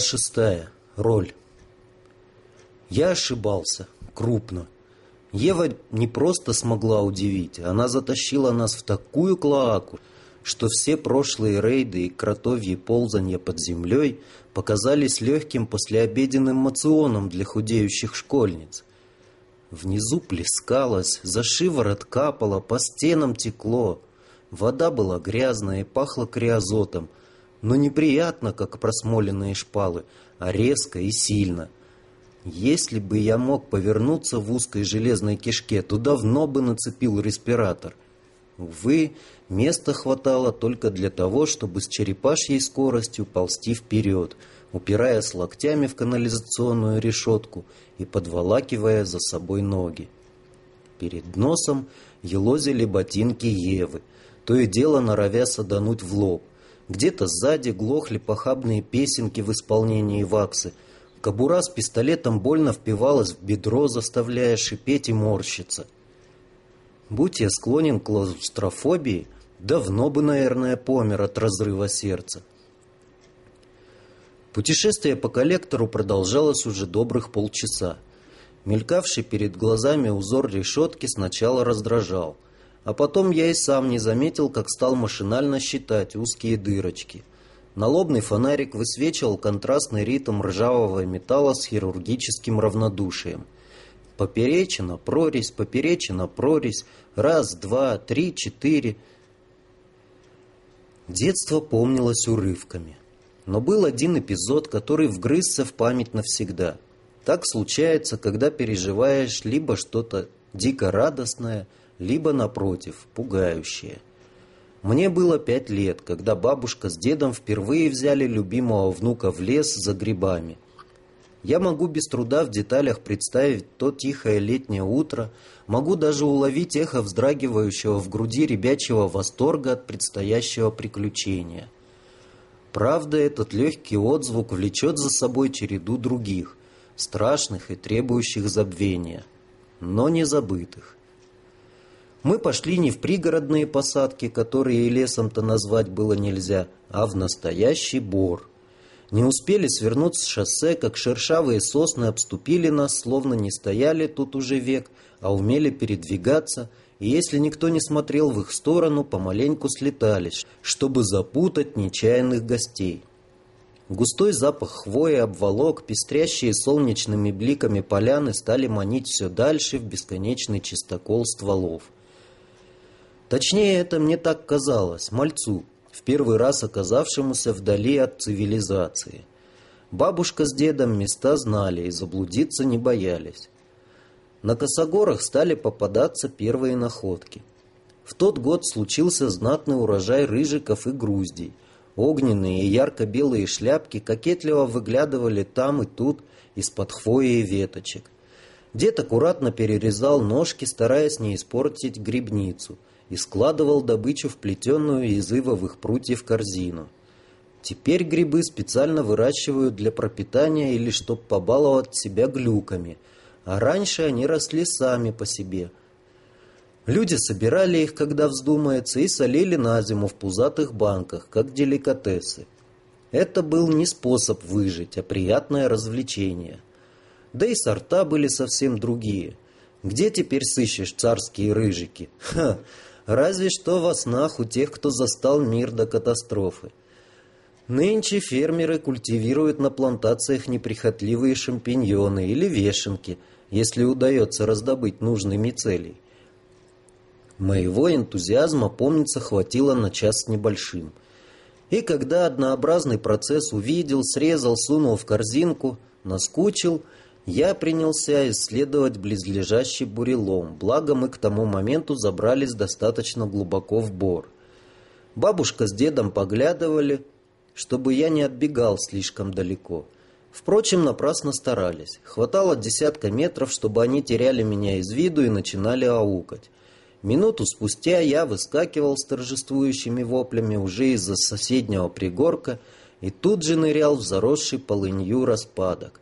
Шестая. Роль. Я ошибался. Крупно. Ева не просто смогла удивить, она затащила нас в такую клоаку, что все прошлые рейды и кротовьи ползанья под землей показались легким послеобеденным мационом для худеющих школьниц. Внизу плескалось, за шиворот капало, по стенам текло. Вода была грязная и пахла криозотом – но неприятно, как просмоленные шпалы, а резко и сильно. Если бы я мог повернуться в узкой железной кишке, то давно бы нацепил респиратор. Увы, места хватало только для того, чтобы с черепашьей скоростью ползти вперед, упираясь локтями в канализационную решетку и подволакивая за собой ноги. Перед носом елозили ботинки Евы, то и дело норовя садануть в лоб. Где-то сзади глохли похабные песенки в исполнении ваксы. Кобура с пистолетом больно впивалась в бедро, заставляя шипеть и морщиться. Будь я склонен к клаустрофобии, давно бы, наверное, помер от разрыва сердца. Путешествие по коллектору продолжалось уже добрых полчаса. Мелькавший перед глазами узор решетки сначала раздражал – а потом я и сам не заметил, как стал машинально считать узкие дырочки. Налобный фонарик высвечивал контрастный ритм ржавого металла с хирургическим равнодушием. Поперечина, прорезь, поперечина, прорезь. Раз, два, три, четыре. Детство помнилось урывками. Но был один эпизод, который вгрызся в память навсегда. Так случается, когда переживаешь либо что-то дико радостное – либо, напротив, пугающее. Мне было пять лет, когда бабушка с дедом впервые взяли любимого внука в лес за грибами. Я могу без труда в деталях представить то тихое летнее утро, могу даже уловить эхо вздрагивающего в груди ребячего восторга от предстоящего приключения. Правда, этот легкий отзвук влечет за собой череду других, страшных и требующих забвения, но не забытых. Мы пошли не в пригородные посадки, которые и лесом-то назвать было нельзя, а в настоящий бор. Не успели свернуть с шоссе, как шершавые сосны обступили нас, словно не стояли тут уже век, а умели передвигаться, и если никто не смотрел в их сторону, помаленьку слетались, чтобы запутать нечаянных гостей. Густой запах хвои обволок, пестрящие солнечными бликами поляны стали манить все дальше в бесконечный чистокол стволов – Точнее, это мне так казалось, мальцу, в первый раз оказавшемуся вдали от цивилизации. Бабушка с дедом места знали и заблудиться не боялись. На косогорах стали попадаться первые находки. В тот год случился знатный урожай рыжиков и груздей. Огненные и ярко-белые шляпки кокетливо выглядывали там и тут из-под хвои и веточек. Дед аккуратно перерезал ножки, стараясь не испортить грибницу – и складывал добычу в плетеную из ивовых прутьев корзину. Теперь грибы специально выращивают для пропитания или чтоб побаловать себя глюками, а раньше они росли сами по себе. Люди собирали их, когда вздумается, и солили на зиму в пузатых банках, как деликатесы. Это был не способ выжить, а приятное развлечение. Да и сорта были совсем другие. Где теперь сыщешь царские рыжики? Ха! Разве что во снах у тех, кто застал мир до катастрофы. Нынче фермеры культивируют на плантациях неприхотливые шампиньоны или вешенки, если удается раздобыть нужный мицелий. Моего энтузиазма, помнится, хватило на час с небольшим. И когда однообразный процесс увидел, срезал, сунул в корзинку, наскучил – я принялся исследовать близлежащий бурелом, благо мы к тому моменту забрались достаточно глубоко в бор. Бабушка с дедом поглядывали, чтобы я не отбегал слишком далеко. Впрочем, напрасно старались. Хватало десятка метров, чтобы они теряли меня из виду и начинали аукать. Минуту спустя я выскакивал с торжествующими воплями уже из-за соседнего пригорка и тут же нырял в заросший полынью распадок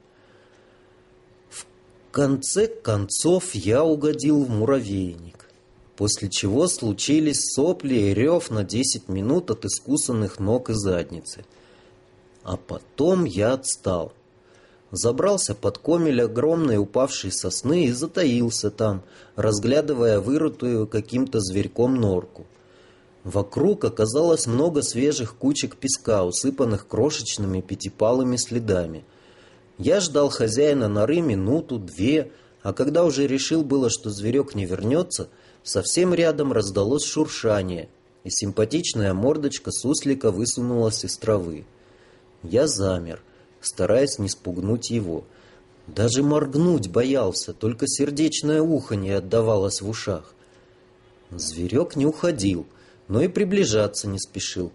конце концов я угодил в муравейник, после чего случились сопли и рев на десять минут от искусанных ног и задницы. А потом я отстал. Забрался под комель огромной упавшей сосны и затаился там, разглядывая вырытую каким-то зверьком норку. Вокруг оказалось много свежих кучек песка, усыпанных крошечными пятипалыми следами. Я ждал хозяина норы минуту, две, а когда уже решил было, что зверек не вернется, совсем рядом раздалось шуршание, и симпатичная мордочка суслика высунулась из травы. Я замер, стараясь не спугнуть его. Даже моргнуть боялся, только сердечное ухо не отдавалось в ушах. Зверек не уходил, но и приближаться не спешил.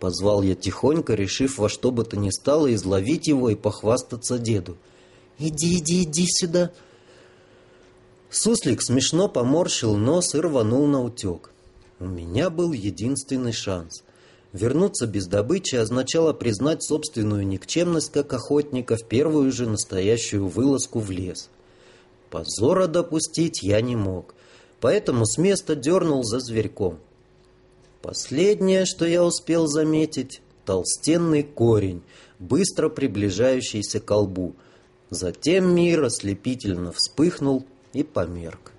Позвал я тихонько, решив во что бы то ни стало изловить его и похвастаться деду. «Иди, иди, иди сюда!» Суслик смешно поморщил нос и рванул на утек. У меня был единственный шанс. Вернуться без добычи означало признать собственную никчемность как охотника в первую же настоящую вылазку в лес. Позора допустить я не мог, поэтому с места дернул за зверьком. Последнее, что я успел заметить, толстенный корень, быстро приближающийся к колбу. Затем мир ослепительно вспыхнул и померк.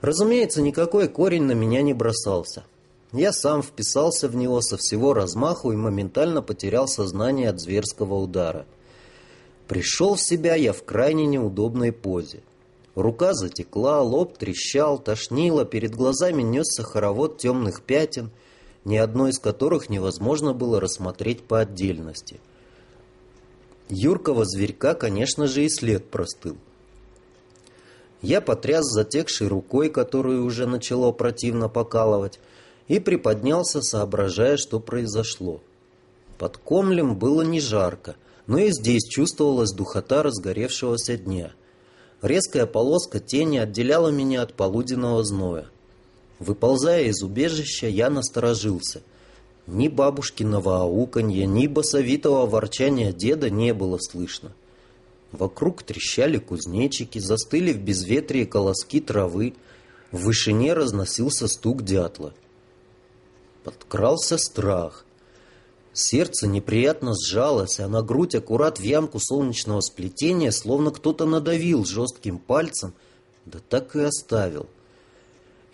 Разумеется, никакой корень на меня не бросался. Я сам вписался в него со всего размаху и моментально потерял сознание от зверского удара. Пришел в себя я в крайне неудобной позе. Рука затекла, лоб трещал, тошнило, перед глазами несся хоровод темных пятен, ни одно из которых невозможно было рассмотреть по отдельности. Юркого зверька, конечно же, и след простыл. Я потряс затекшей рукой, которую уже начало противно покалывать, и приподнялся, соображая, что произошло. Под комлем было не жарко, но и здесь чувствовалась духота разгоревшегося дня. Резкая полоска тени отделяла меня от полуденного зноя. Выползая из убежища, я насторожился. Ни бабушкиного ауканья, ни басовитого ворчания деда не было слышно. Вокруг трещали кузнечики, застыли в безветрии колоски травы. В вышине разносился стук дятла. Подкрался страх. Сердце неприятно сжалось, а на грудь аккурат в ямку солнечного сплетения, словно кто-то надавил жестким пальцем, да так и оставил.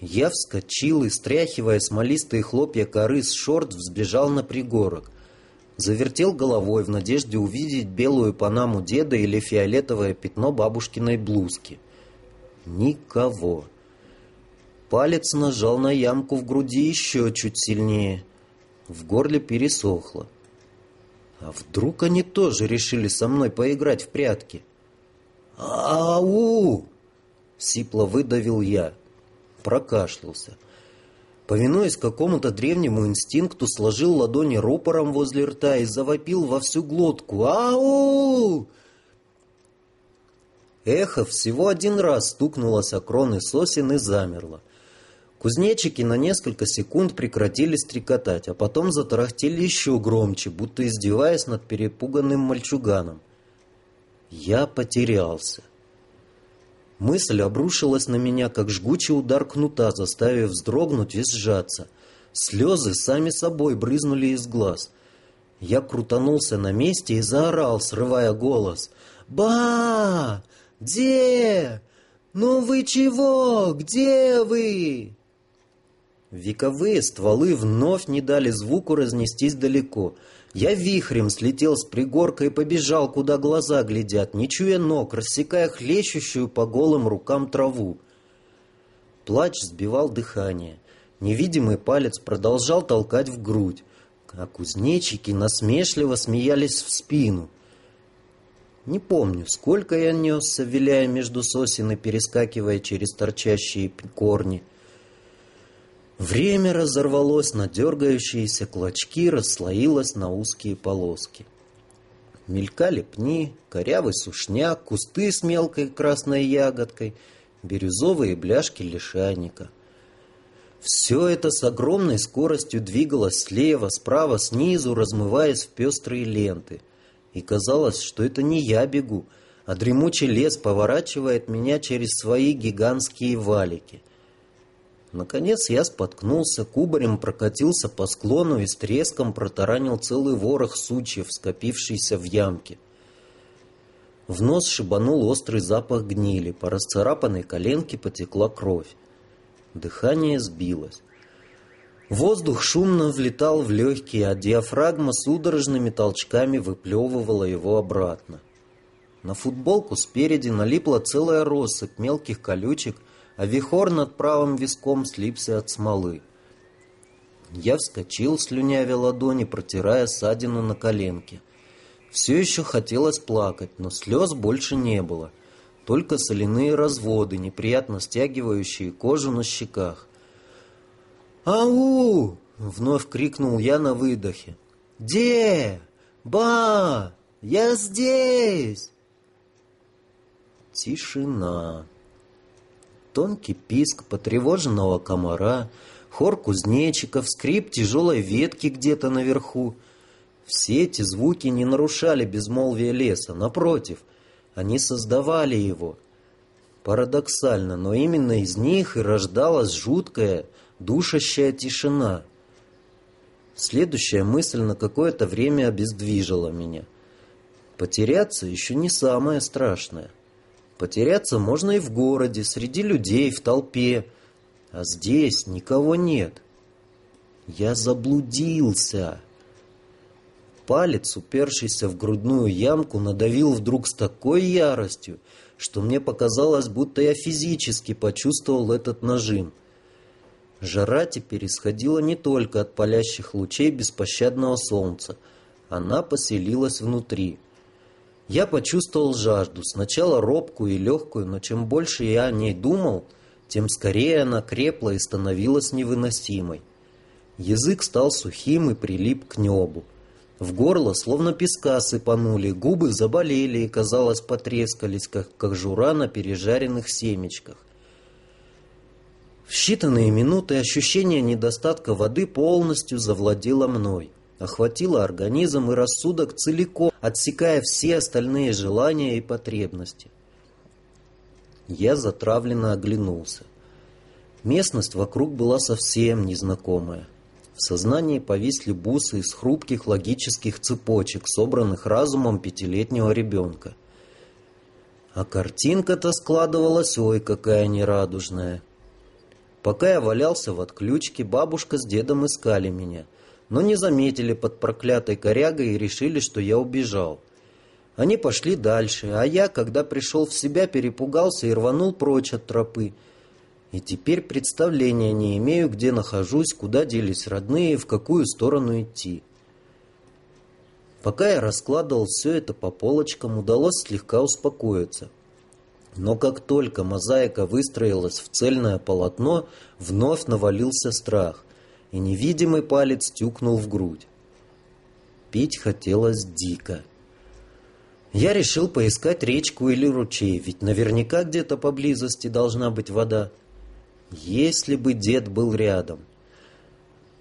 Я вскочил и, стряхивая смолистые хлопья коры с шорт, взбежал на пригорок. Завертел головой в надежде увидеть белую панаму деда или фиолетовое пятно бабушкиной блузки. Никого. Палец нажал на ямку в груди еще чуть сильнее. В горле пересохло. А вдруг они тоже решили со мной поиграть в прятки? «Ау!» — сипло выдавил я. Прокашлялся. Повинуясь какому-то древнему инстинкту, сложил ладони рупором возле рта и завопил во всю глотку. «Ау!» Эхо всего один раз стукнулось о кроны сосен и замерло. Кузнечики на несколько секунд прекратили стрекотать, а потом затарахтели еще громче, будто издеваясь над перепуганным мальчуганом. Я потерялся. Мысль обрушилась на меня, как жгучий удар кнута, заставив вздрогнуть и сжаться. Слезы сами собой брызнули из глаз. Я крутанулся на месте и заорал, срывая голос. «Ба! Где? Ну вы чего? Где вы?» Вековые стволы вновь не дали звуку разнестись далеко. Я вихрем слетел с пригорка и побежал, куда глаза глядят, не чуя ног, рассекая хлещущую по голым рукам траву. Плач сбивал дыхание. Невидимый палец продолжал толкать в грудь, а кузнечики насмешливо смеялись в спину. Не помню, сколько я несся, виляя между сосен и перескакивая через торчащие корни — Время разорвалось на дергающиеся клочки, расслоилось на узкие полоски. Мелькали пни, корявый сушняк, кусты с мелкой красной ягодкой, бирюзовые бляшки лишайника. Все это с огромной скоростью двигалось слева, справа, снизу, размываясь в пестрые ленты. И казалось, что это не я бегу, а дремучий лес поворачивает меня через свои гигантские валики. Наконец я споткнулся, кубарем прокатился по склону и с треском протаранил целый ворох сучьев, скопившийся в ямке. В нос шибанул острый запах гнили, по расцарапанной коленке потекла кровь. Дыхание сбилось. Воздух шумно влетал в легкие, а диафрагма судорожными толчками выплевывала его обратно. На футболку спереди налипла целая россыпь мелких колючек, а вихор над правым виском слипся от смолы. Я вскочил, слюнявя ладони, протирая ссадину на коленке. Все еще хотелось плакать, но слез больше не было. Только соляные разводы, неприятно стягивающие кожу на щеках. «Ау!» — вновь крикнул я на выдохе. «Де? Ба! Я здесь!» Тишина. Тонкий писк потревоженного комара, хор кузнечиков, скрип тяжелой ветки где-то наверху. Все эти звуки не нарушали безмолвие леса, напротив, они создавали его. Парадоксально, но именно из них и рождалась жуткая, душащая тишина. Следующая мысль на какое-то время обездвижила меня. Потеряться еще не самое страшное. Потеряться можно и в городе, среди людей, в толпе. А здесь никого нет. Я заблудился. Палец, упершийся в грудную ямку, надавил вдруг с такой яростью, что мне показалось, будто я физически почувствовал этот нажим — Жара теперь исходила не только от палящих лучей беспощадного солнца. Она поселилась внутри. Я почувствовал жажду, сначала робкую и легкую, но чем больше я о ней думал, тем скорее она крепла и становилась невыносимой. Язык стал сухим и прилип к небу. В горло словно песка сыпанули, губы заболели и, казалось, потрескались, как кожура на пережаренных семечках. В считанные минуты ощущение недостатка воды полностью завладело мной, охватило организм и рассудок целиком, отсекая все остальные желания и потребности. Я затравленно оглянулся. Местность вокруг была совсем незнакомая. В сознании повисли бусы из хрупких логических цепочек, собранных разумом пятилетнего ребенка. А картинка-то складывалась, ой, какая нерадужная. Пока я валялся в отключке, бабушка с дедом искали меня, но не заметили под проклятой корягой и решили, что я убежал. Они пошли дальше, а я, когда пришел в себя, перепугался и рванул прочь от тропы. И теперь представления не имею, где нахожусь, куда делись родные и в какую сторону идти. Пока я раскладывал все это по полочкам, удалось слегка успокоиться. Но как только мозаика выстроилась в цельное полотно, вновь навалился страх, и невидимый палец тюкнул в грудь. Пить хотелось дико. Я решил поискать речку или ручей, ведь наверняка где-то поблизости должна быть вода. Если бы дед был рядом.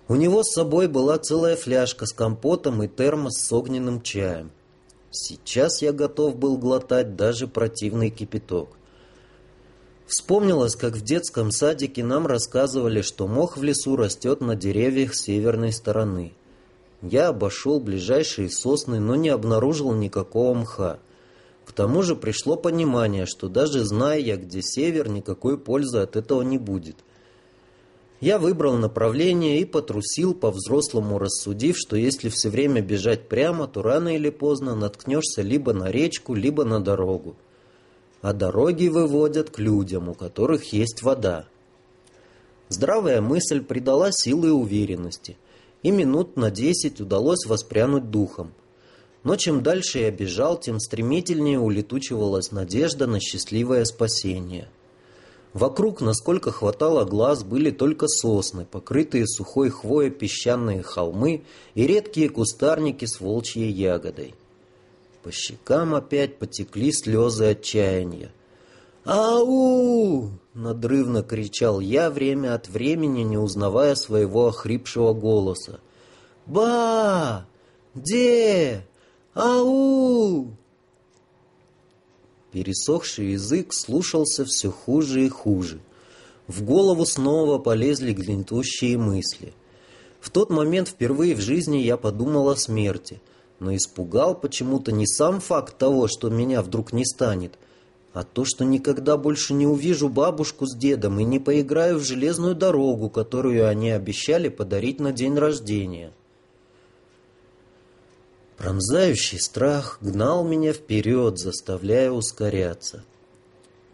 У него с собой была целая фляжка с компотом и термос с огненным чаем. Сейчас я готов был глотать даже противный кипяток. Вспомнилось, как в детском садике нам рассказывали, что мох в лесу растет на деревьях северной стороны. Я обошел ближайшие сосны, но не обнаружил никакого мха. К тому же пришло понимание, что даже зная я, где север, никакой пользы от этого не будет. Я выбрал направление и потрусил, по-взрослому рассудив, что если все время бежать прямо, то рано или поздно наткнешься либо на речку, либо на дорогу. А дороги выводят к людям, у которых есть вода. Здравая мысль придала силы и уверенности, и минут на десять удалось воспрянуть духом. Но чем дальше я бежал, тем стремительнее улетучивалась надежда на счастливое спасение. Вокруг, насколько хватало глаз, были только сосны, покрытые сухой хвоей песчаные холмы и редкие кустарники с волчьей ягодой. По щекам опять потекли слезы отчаяния. «Ау!» — надрывно кричал я время от времени, не узнавая своего охрипшего голоса. «Ба! Де? Ау!» Пересохший язык слушался все хуже и хуже. В голову снова полезли гнетущие мысли. В тот момент впервые в жизни я подумал о смерти, но испугал почему-то не сам факт того, что меня вдруг не станет, а то, что никогда больше не увижу бабушку с дедом и не поиграю в железную дорогу, которую они обещали подарить на день рождения. Пронзающий страх гнал меня вперед, заставляя ускоряться.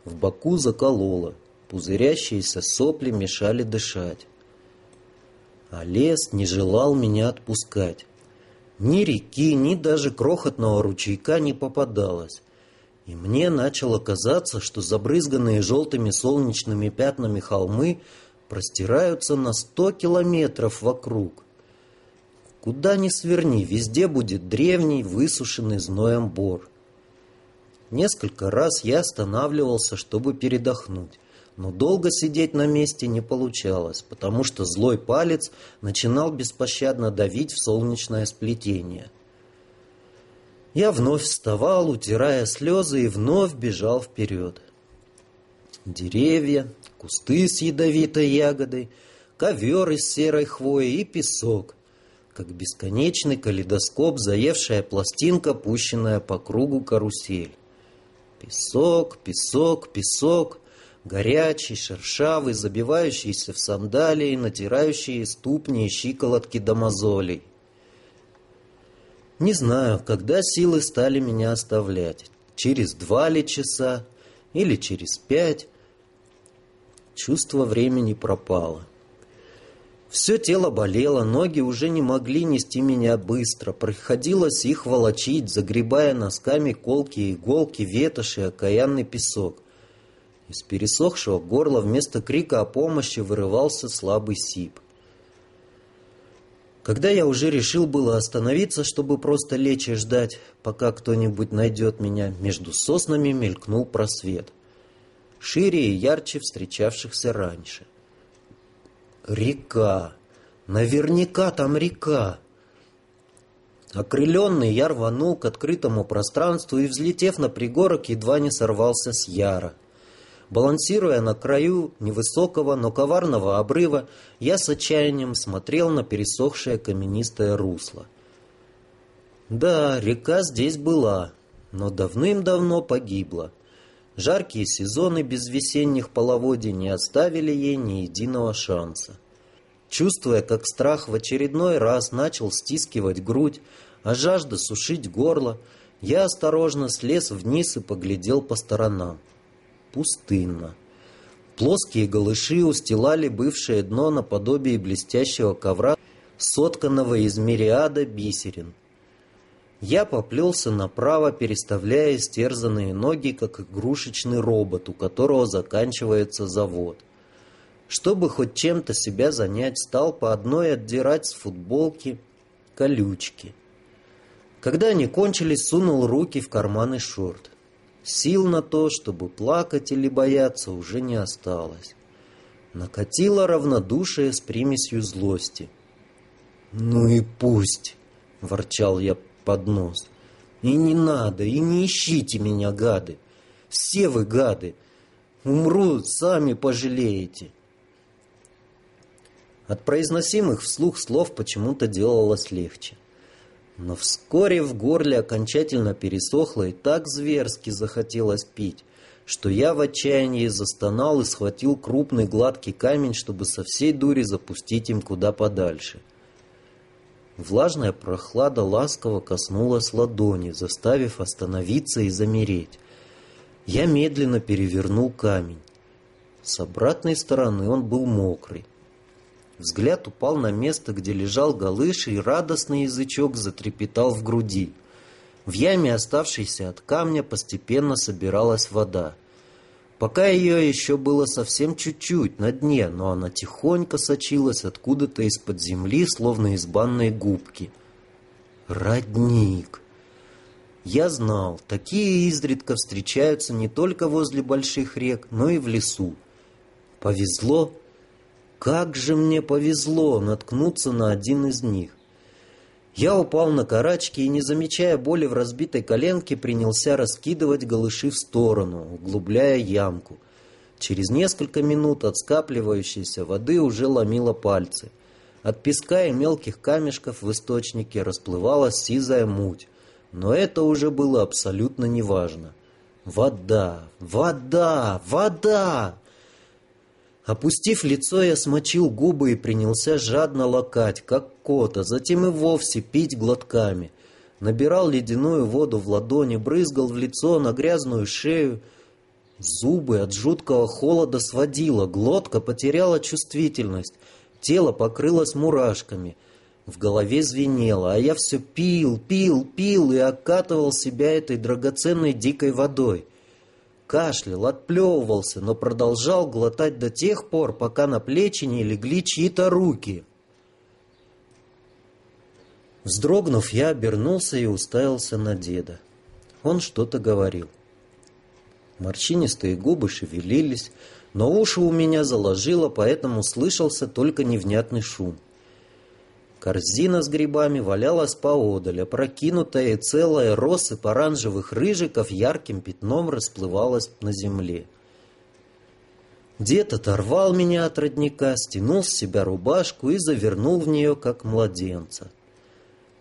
В боку закололо, пузырящиеся сопли мешали дышать. А лес не желал меня отпускать. Ни реки, ни даже крохотного ручейка не попадалось. И мне начало казаться, что забрызганные желтыми солнечными пятнами холмы простираются на сто километров вокруг. Куда ни сверни, везде будет древний, высушенный зноем бор. Несколько раз я останавливался, чтобы передохнуть, но долго сидеть на месте не получалось, потому что злой палец начинал беспощадно давить в солнечное сплетение. Я вновь вставал, утирая слезы, и вновь бежал вперед. Деревья, кусты с ядовитой ягодой, ковер из серой хвои и песок — как бесконечный калейдоскоп, заевшая пластинка, пущенная по кругу карусель. Песок, песок, песок, горячий, шершавый, забивающийся в сандалии, натирающие ступни и щиколотки до мозолей. Не знаю, когда силы стали меня оставлять. Через два ли часа или через пять. Чувство времени пропало. Все тело болело, ноги уже не могли нести меня быстро. Приходилось их волочить, загребая носками колки, иголки, ветоши и окаянный песок. Из пересохшего горла вместо крика о помощи вырывался слабый сип. Когда я уже решил было остановиться, чтобы просто лечь и ждать, пока кто-нибудь найдет меня, между соснами мелькнул просвет. Шире и ярче встречавшихся раньше. Река. Наверняка там река. Окрыленный я рванул к открытому пространству и, взлетев на пригорок, едва не сорвался с яра. Балансируя на краю невысокого, но коварного обрыва, я с отчаянием смотрел на пересохшее каменистое русло. Да, река здесь была, но давным-давно погибла. Жаркие сезоны без весенних половодий не оставили ей ни единого шанса. Чувствуя, как страх в очередной раз начал стискивать грудь, а жажда сушить горло, я осторожно слез вниз и поглядел по сторонам. Пустынно. Плоские голыши устилали бывшее дно наподобие блестящего ковра, сотканного из мириада бисерин. Я поплелся направо, переставляя стерзанные ноги, как игрушечный робот, у которого заканчивается завод. Чтобы хоть чем-то себя занять, стал по одной отдирать с футболки колючки. Когда они кончились, сунул руки в карманы шорт. Сил на то, чтобы плакать или бояться, уже не осталось. Накатило равнодушие с примесью злости. «Ну и пусть!» — ворчал я под нос. И не надо, и не ищите меня, гады. Все вы гады. Умрут, сами пожалеете. От произносимых вслух слов почему-то делалось легче. Но вскоре в горле окончательно пересохло и так зверски захотелось пить, что я в отчаянии застонал и схватил крупный гладкий камень, чтобы со всей дури запустить им куда подальше. — Влажная прохлада ласково коснулась ладони, заставив остановиться и замереть. Я медленно перевернул камень. С обратной стороны он был мокрый. Взгляд упал на место, где лежал галыш, и радостный язычок затрепетал в груди. В яме, оставшейся от камня, постепенно собиралась вода. Пока ее еще было совсем чуть-чуть на дне, но она тихонько сочилась откуда-то из-под земли, словно из банной губки. Родник. Я знал, такие изредка встречаются не только возле больших рек, но и в лесу. Повезло? Как же мне повезло наткнуться на один из них. Я упал на карачки и, не замечая боли в разбитой коленке, принялся раскидывать голыши в сторону, углубляя ямку. Через несколько минут от скапливающейся воды уже ломило пальцы. От песка и мелких камешков в источнике расплывалась сизая муть. Но это уже было абсолютно неважно. Вода, вода, вода! Опустив лицо, я смочил губы и принялся жадно лакать, как кот, а затем и вовсе пить глотками. Набирал ледяную воду в ладони, брызгал в лицо на грязную шею. Зубы от жуткого холода сводило, глотка потеряла чувствительность, тело покрылось мурашками. В голове звенело, а я все пил, пил, пил и окатывал себя этой драгоценной дикой водой кашлял, отплевывался, но продолжал глотать до тех пор, пока на плечи не легли чьи-то руки. Вздрогнув, я обернулся и уставился на деда. Он что-то говорил. Морщинистые губы шевелились, но уши у меня заложило, поэтому слышался только невнятный шум. Корзина с грибами валялась поодаль, опрокинутая целая россыпь оранжевых рыжиков ярким пятном расплывалась на земле. Дед оторвал меня от родника, стянул с себя рубашку и завернул в нее, как младенца.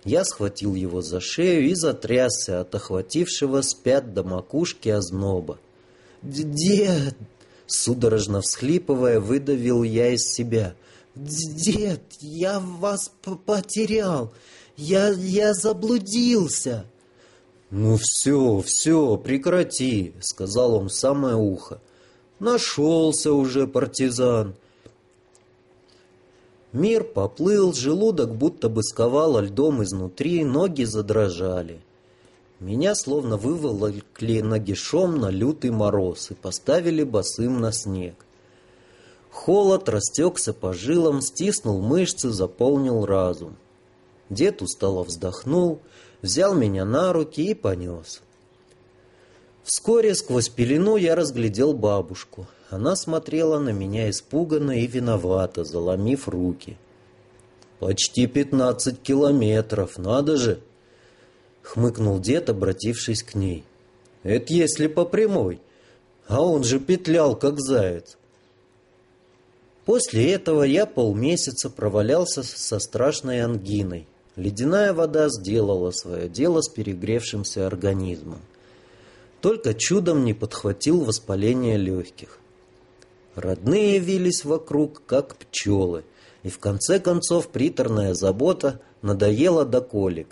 Я схватил его за шею и затрясся от охватившего спят до макушки озноба. «Дед!» — судорожно всхлипывая, выдавил я из себя. «Дед, я вас потерял! Я, я заблудился!» «Ну все, все, прекрати!» — сказал он в самое ухо. «Нашелся уже партизан!» Мир поплыл, желудок будто бы сковало льдом изнутри, ноги задрожали. Меня словно выволокли нагишом на лютый мороз и поставили босым на снег. Холод растекся по жилам, стиснул мышцы, заполнил разум. Дед устало вздохнул, взял меня на руки и понес. Вскоре сквозь пелену я разглядел бабушку. Она смотрела на меня испуганно и виновато, заломив руки. «Почти пятнадцать километров, надо же!» — хмыкнул дед, обратившись к ней. «Это если по прямой, а он же петлял, как заяц. После этого я полмесяца провалялся со страшной ангиной. Ледяная вода сделала свое дело с перегревшимся организмом. Только чудом не подхватил воспаление легких. Родные вились вокруг, как пчелы, и в конце концов приторная забота надоела до колик.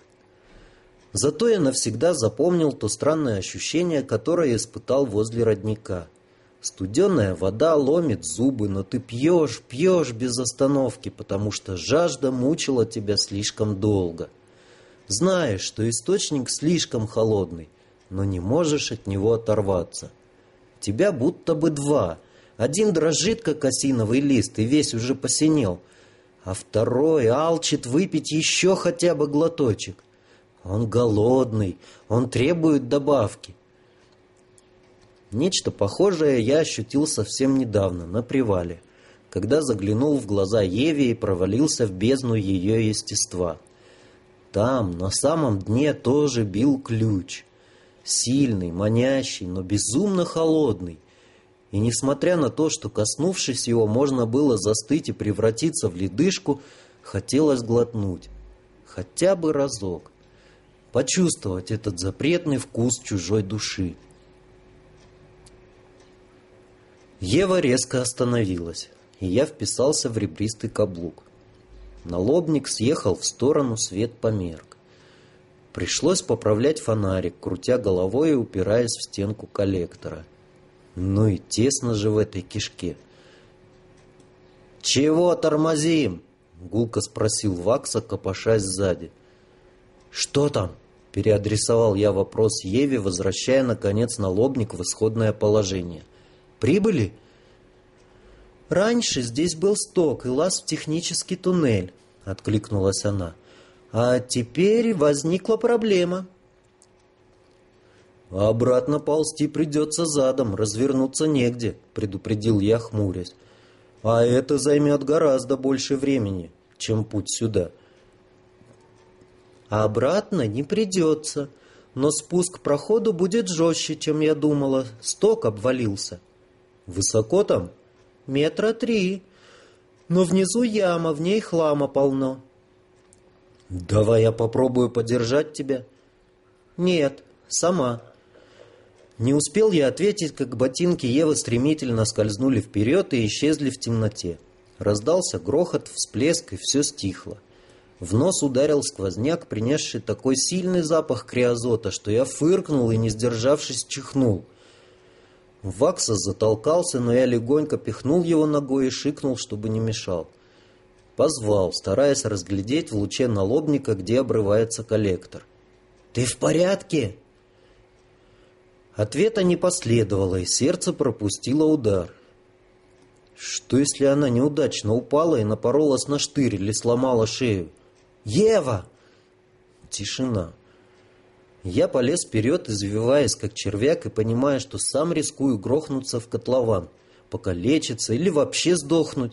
Зато я навсегда запомнил то странное ощущение, которое испытал возле родника – Студенная вода ломит зубы, но ты пьешь, пьешь без остановки, потому что жажда мучила тебя слишком долго. Знаешь, что источник слишком холодный, но не можешь от него оторваться. Тебя будто бы два. Один дрожит, как осиновый лист, и весь уже посинел, а второй алчит выпить еще хотя бы глоточек. Он голодный, он требует добавки. Нечто похожее я ощутил совсем недавно, на привале, когда заглянул в глаза Еве и провалился в бездну ее естества. Там, на самом дне, тоже бил ключ. Сильный, манящий, но безумно холодный. И несмотря на то, что, коснувшись его, можно было застыть и превратиться в ледышку, хотелось глотнуть. Хотя бы разок. Почувствовать этот запретный вкус чужой души. Ева резко остановилась, и я вписался в ребристый каблук. Налобник съехал в сторону, свет померк. Пришлось поправлять фонарик, крутя головой и упираясь в стенку коллектора. Ну и тесно же в этой кишке. «Чего тормозим?» — гулко спросил Вакса, копошась сзади. «Что там?» — переадресовал я вопрос Еве, возвращая, наконец, налобник в исходное положение. Прибыли? Раньше здесь был сток и лаз в технический туннель, откликнулась она. А теперь возникла проблема. обратно ползти придется задом, развернуться негде, предупредил я, хмурясь. А это займет гораздо больше времени, чем путь сюда. Обратно не придется, но спуск проходу будет жестче, чем я думала. Сток обвалился. Высоко там? Метра три. Но внизу яма, в ней хлама полно. Давай я попробую подержать тебя. Нет, сама. Не успел я ответить, как ботинки Евы стремительно скользнули вперед и исчезли в темноте. Раздался грохот, всплеск, и все стихло. В нос ударил сквозняк, принесший такой сильный запах криозота, что я фыркнул и, не сдержавшись, чихнул. Вакса затолкался, но я легонько пихнул его ногой и шикнул, чтобы не мешал. Позвал, стараясь разглядеть в луче налобника, где обрывается коллектор. «Ты в порядке?» Ответа не последовало, и сердце пропустило удар. Что, если она неудачно упала и напоролась на штырь или сломала шею? «Ева!» Тишина. Я полез вперед, извиваясь, как червяк, и понимая, что сам рискую грохнуться в котлован, покалечиться или вообще сдохнуть.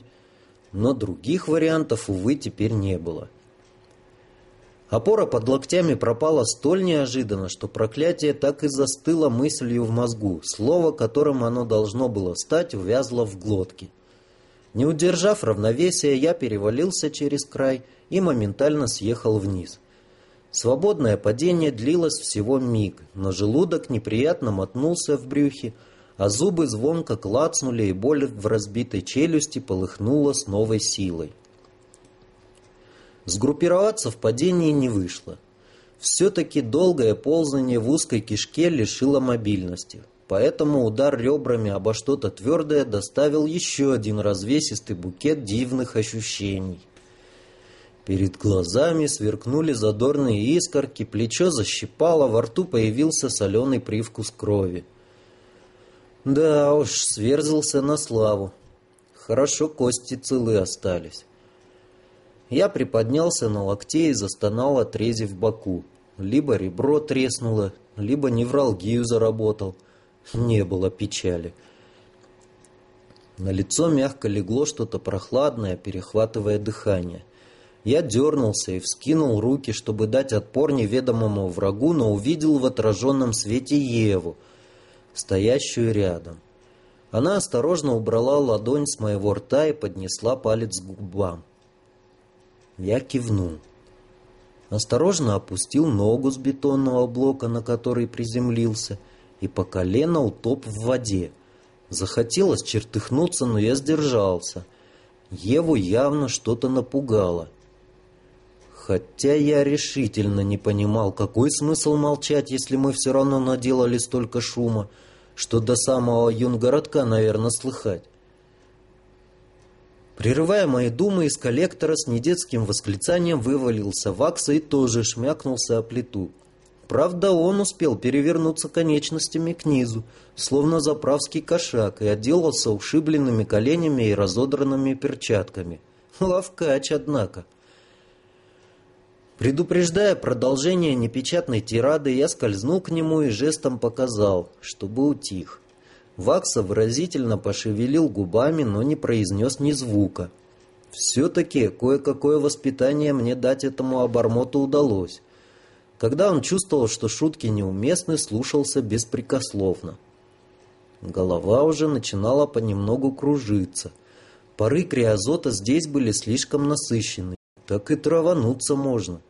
Но других вариантов, увы, теперь не было. Опора под локтями пропала столь неожиданно, что проклятие так и застыло мыслью в мозгу. Слово, которым оно должно было стать, увязло в глотке. Не удержав равновесия, я перевалился через край и моментально съехал вниз. Свободное падение длилось всего миг, но желудок неприятно мотнулся в брюхе, а зубы звонко клацнули, и боль в разбитой челюсти полыхнула с новой силой. Сгруппироваться в падении не вышло. Все-таки долгое ползание в узкой кишке лишило мобильности. Поэтому удар ребрами обо что-то твердое доставил еще один развесистый букет дивных ощущений. Перед глазами сверкнули задорные искорки, плечо защипало, во рту появился соленый привкус крови. Да уж, сверзился на славу. Хорошо кости целы остались. Я приподнялся на локте и застонал от рези в боку. Либо ребро треснуло, либо невралгию заработал. Не было печали. На лицо мягко легло что-то прохладное, перехватывая дыхание. Я дернулся и вскинул руки, чтобы дать отпор неведомому врагу, но увидел в отраженном свете Еву, стоящую рядом. Она осторожно убрала ладонь с моего рта и поднесла палец к губам. Я кивнул. Осторожно опустил ногу с бетонного блока, на который приземлился, и по колено утоп в воде. Захотелось чертыхнуться, но я сдержался. Еву явно что-то напугало. Хотя я решительно не понимал, какой смысл молчать, если мы все равно наделали столько шума, что до самого юнгородка, наверное, слыхать. Прерывая мои думы, из коллектора с недетским восклицанием вывалился Вакса и тоже шмякнулся о плиту. Правда, он успел перевернуться конечностями к низу, словно заправский кошак, и отделался ушибленными коленями и разодранными перчатками. Ловкач, однако. Предупреждая продолжение непечатной тирады, я скользнул к нему и жестом показал, чтобы утих. Вакса выразительно пошевелил губами, но не произнес ни звука. Все-таки кое-какое воспитание мне дать этому обормоту удалось. Когда он чувствовал, что шутки неуместны, слушался беспрекословно. Голова уже начинала понемногу кружиться. Пары криозота здесь были слишком насыщены. Так и травануться можно.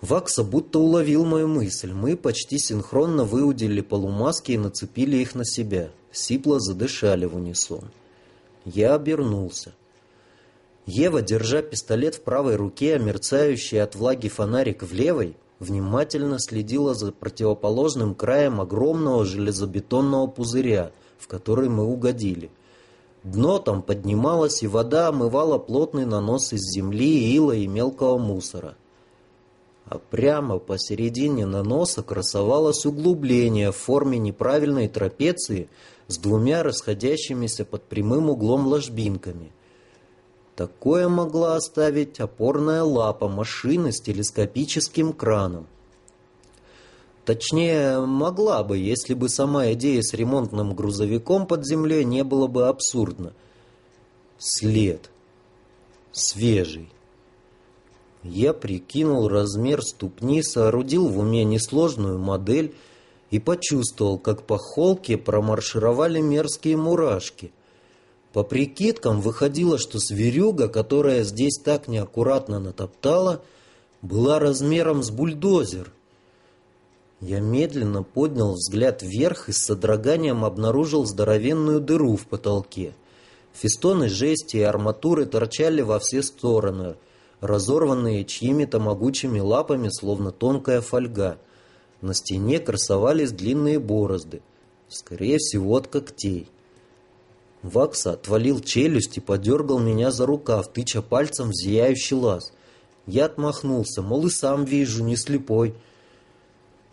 Вакса будто уловил мою мысль. Мы почти синхронно выудили полумаски и нацепили их на себя. Сипло задышали в унисон. Я обернулся. Ева, держа пистолет в правой руке, а мерцающий от влаги фонарик в левой, внимательно следила за противоположным краем огромного железобетонного пузыря, в который мы угодили. Дно там поднималось, и вода омывала плотный нанос из земли, ила и мелкого мусора а прямо посередине наноса красовалось углубление в форме неправильной трапеции с двумя расходящимися под прямым углом ложбинками. Такое могла оставить опорная лапа машины с телескопическим краном. Точнее, могла бы, если бы сама идея с ремонтным грузовиком под землей не было бы абсурдна. След. Свежий. Я прикинул размер ступни, соорудил в уме несложную модель и почувствовал, как по холке промаршировали мерзкие мурашки. По прикидкам выходило, что зверюга, которая здесь так неаккуратно натоптала, была размером с бульдозер. Я медленно поднял взгляд вверх и с содроганием обнаружил здоровенную дыру в потолке. Фистоны жести и арматуры торчали во все стороны, разорванные чьими-то могучими лапами, словно тонкая фольга. На стене красовались длинные борозды, скорее всего, от когтей. Вакса отвалил челюсть и подергал меня за рукав, тыча пальцем в зияющий лаз. Я отмахнулся, мол, и сам вижу, не слепой.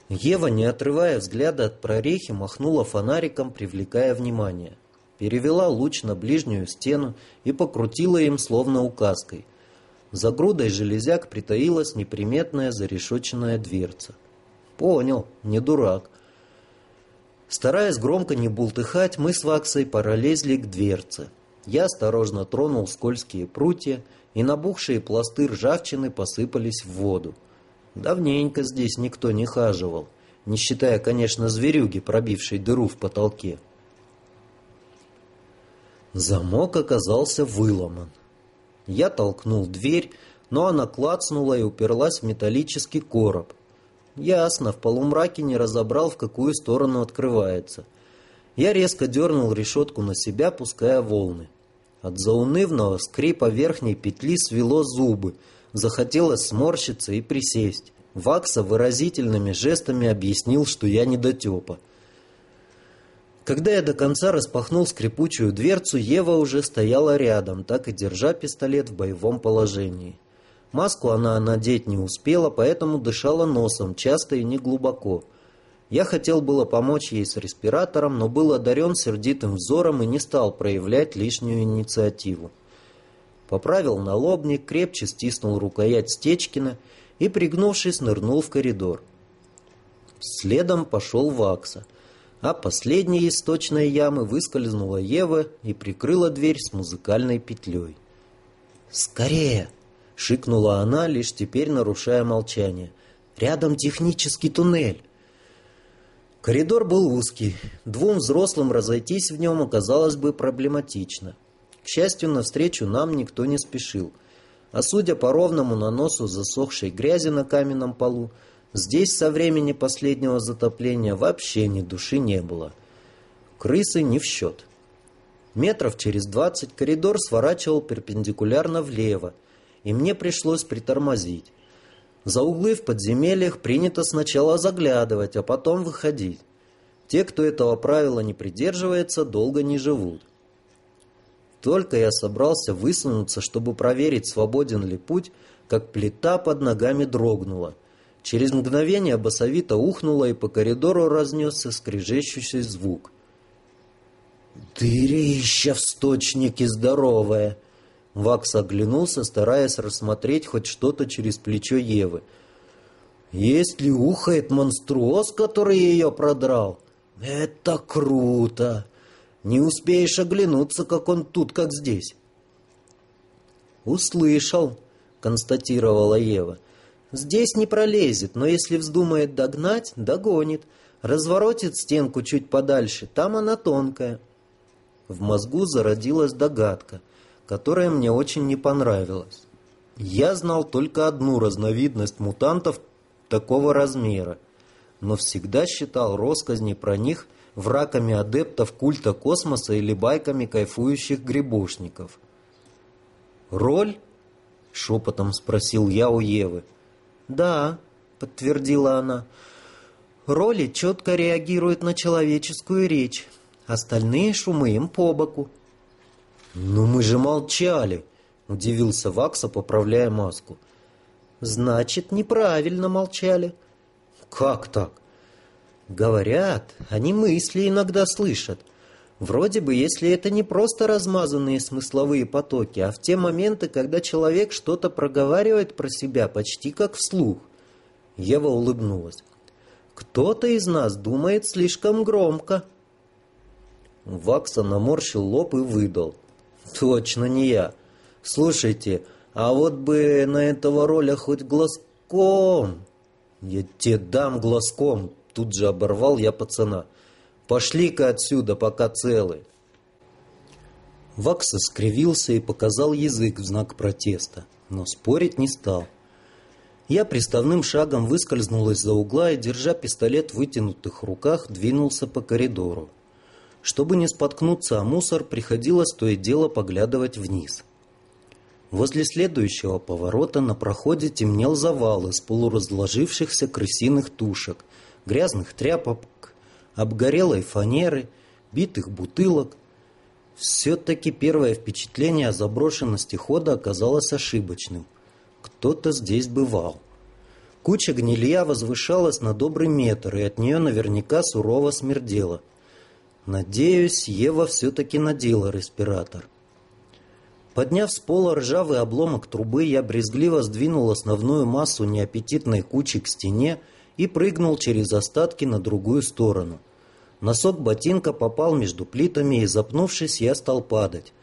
Ева, не отрывая взгляда от прорехи, махнула фонариком, привлекая внимание. Перевела луч на ближнюю стену и покрутила им, словно указкой. За грудой железяк притаилась неприметная зарешоченная дверца. Понял, не дурак. Стараясь громко не бултыхать, мы с Ваксой пролезли к дверце. Я осторожно тронул скользкие прутья, и набухшие пласты ржавчины посыпались в воду. Давненько здесь никто не хаживал, не считая, конечно, зверюги, пробившей дыру в потолке. Замок оказался выломан. Я толкнул дверь, но она клацнула и уперлась в металлический короб — Ясно, в полумраке не разобрал, в какую сторону открывается. Я резко дернул решетку на себя, пуская волны. От заунывного скрипа верхней петли свело зубы. Захотелось сморщиться и присесть. Вакса выразительными жестами объяснил, что я недотепа. Когда я до конца распахнул скрипучую дверцу, Ева уже стояла рядом, так и держа пистолет в боевом положении. Маску она надеть не успела, поэтому дышала носом, часто и неглубоко. Я хотел было помочь ей с респиратором, но был одарен сердитым взором и не стал проявлять лишнюю инициативу. Поправил налобник, крепче стиснул рукоять Стечкина и, пригнувшись, нырнул в коридор. Следом пошел Вакса, а последней из точной ямы выскользнула Ева и прикрыла дверь с музыкальной петлей. «Скорее!» — шикнула она, лишь теперь нарушая молчание. «Рядом технический туннель». Коридор был узкий. Двум взрослым разойтись в нем оказалось бы проблематично. К счастью, навстречу нам никто не спешил. А судя по ровному наносу засохшей грязи на каменном полу, здесь со времени последнего затопления вообще ни души не было. Крысы не в счет. Метров через двадцать коридор сворачивал перпендикулярно влево, и мне пришлось притормозить. За углы в подземельях принято сначала заглядывать, а потом выходить. Те, кто этого правила не придерживается, долго не живут. Только я собрался высунуться, чтобы проверить, свободен ли путь, как плита под ногами дрогнула. Через мгновение басовито ухнуло, и по коридору разнесся скрежещущий звук. «Дырища в сточнике здоровая!» Вакс оглянулся, стараясь рассмотреть хоть что-то через плечо Евы. «Есть ли ухает монструоз, который ее продрал? Это круто! Не успеешь оглянуться, как он тут, как здесь!» «Услышал», — констатировала Ева. «Здесь не пролезет, но если вздумает догнать, догонит. Разворотит стенку чуть подальше, там она тонкая». В мозгу зародилась догадка — которая мне очень не понравилась. Я знал только одну разновидность мутантов такого размера, но всегда считал росказни про них врагами адептов культа космоса или байками кайфующих грибошников. «Роль?» — шепотом спросил я у Евы. «Да», — подтвердила она. «Роли четко реагируют на человеческую речь, остальные шумы им по боку». «Ну мы же молчали!» — удивился Вакса, поправляя маску. «Значит, неправильно молчали». «Как так?» «Говорят, они мысли иногда слышат. Вроде бы, если это не просто размазанные смысловые потоки, а в те моменты, когда человек что-то проговаривает про себя почти как вслух». Ева улыбнулась. «Кто-то из нас думает слишком громко». Вакса наморщил лоб и выдал. Точно не я. Слушайте, а вот бы на этого роля хоть глазком. Я тебе дам глазком, Тут же оборвал я пацана. «Пошли-ка отсюда, пока целы!» Вакса скривился и показал язык в знак протеста, но спорить не стал. Я приставным шагом выскользнул из-за угла и, держа пистолет в вытянутых руках, двинулся по коридору. Чтобы не споткнуться о мусор, приходилось то и дело поглядывать вниз. Возле следующего поворота на проходе темнел завал из полуразложившихся крысиных тушек, грязных тряпок, обгорелой фанеры, битых бутылок. Все-таки первое впечатление о заброшенности хода оказалось ошибочным. Кто-то здесь бывал. Куча гнилья возвышалась на добрый метр, и от нее наверняка сурово смердело. Надеюсь, Ева все-таки надела респиратор. Подняв с пола ржавый обломок трубы, я брезгливо сдвинул основную массу неаппетитной кучи к стене и прыгнул через остатки на другую сторону. Носок ботинка попал между плитами, и, запнувшись, я стал падать.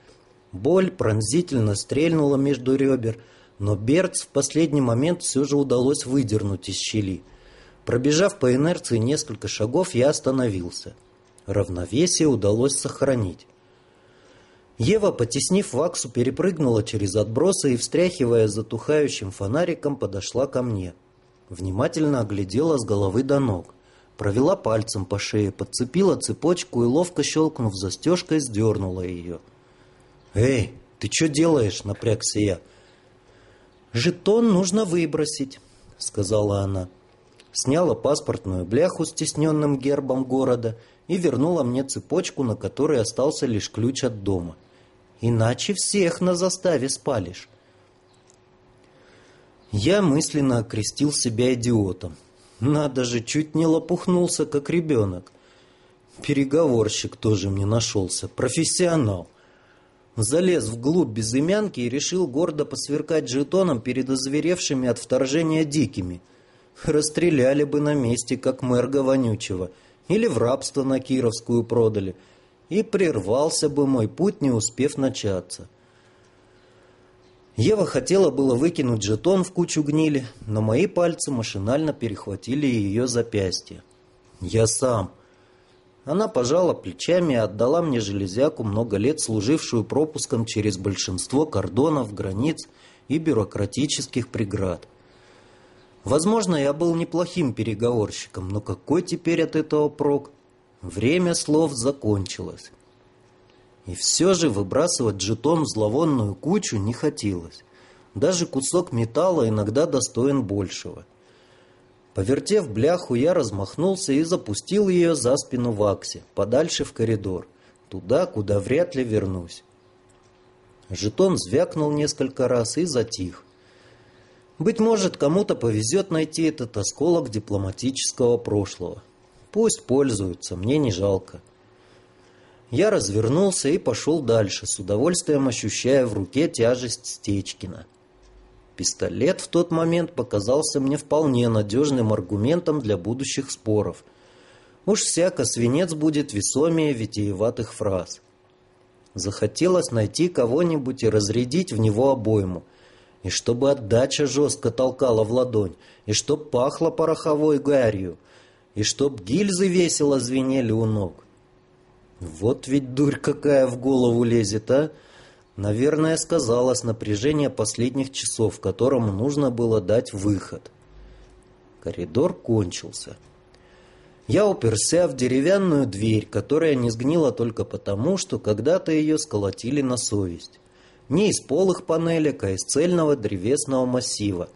Боль пронзительно стрельнула между ребер, но Берц в последний момент все же удалось выдернуть из щели. Пробежав по инерции несколько шагов, я остановился. Равновесие удалось сохранить. Ева, потеснив ваксу, перепрыгнула через отбросы и, встряхивая затухающим фонариком, подошла ко мне. Внимательно оглядела с головы до ног. Провела пальцем по шее, подцепила цепочку и, ловко щелкнув застежкой, сдернула ее. «Эй, ты что делаешь?» — напрягся я. «Жетон нужно выбросить», — сказала она. Сняла паспортную бляху с тесненным гербом города и вернула мне цепочку, на которой остался лишь ключ от дома иначе всех на заставе спалишь. Я мысленно окрестил себя идиотом. Надо же, чуть не лопухнулся, как ребенок. Переговорщик тоже мне нашелся, профессионал. Залез вглубь безымянки и решил гордо посверкать жетоном перед озверевшими от вторжения дикими. Расстреляли бы на месте, как мэрга вонючего, или в рабство на Кировскую продали — и прервался бы мой путь, не успев начаться. Ева хотела было выкинуть жетон в кучу гнили, но мои пальцы машинально перехватили ее запястье. «Я сам». Она пожала плечами и отдала мне железяку, много лет служившую пропуском через большинство кордонов, границ и бюрократических преград. Возможно, я был неплохим переговорщиком, но какой теперь от этого прок? Время слов закончилось. И все же выбрасывать жетон в зловонную кучу не хотелось. Даже кусок металла иногда достоин большего. Повертев бляху, я размахнулся и запустил ее за спину Вакси, подальше в коридор, туда, куда вряд ли вернусь. Жетон звякнул несколько раз и затих. Быть может, кому-то повезет найти этот осколок дипломатического прошлого. Пусть пользуются, мне не жалко. Я развернулся и пошел дальше, с удовольствием ощущая в руке тяжесть Стечкина. Пистолет в тот момент показался мне вполне надежным аргументом для будущих споров. Уж всяко свинец будет весомее витиеватых фраз. Захотелось найти кого-нибудь и разрядить в него обойму. И чтобы отдача жестко толкала в ладонь, и чтоб пахло пороховой гарью — и чтоб гильзы весело звенели у ног. Вот ведь дурь какая в голову лезет, а! Наверное, сказалось напряжение последних часов, которому нужно было дать выход. Коридор кончился. Я уперся в деревянную дверь, которая не сгнила только потому, что когда-то ее сколотили на совесть. Не из полых панелек, а из цельного древесного массива.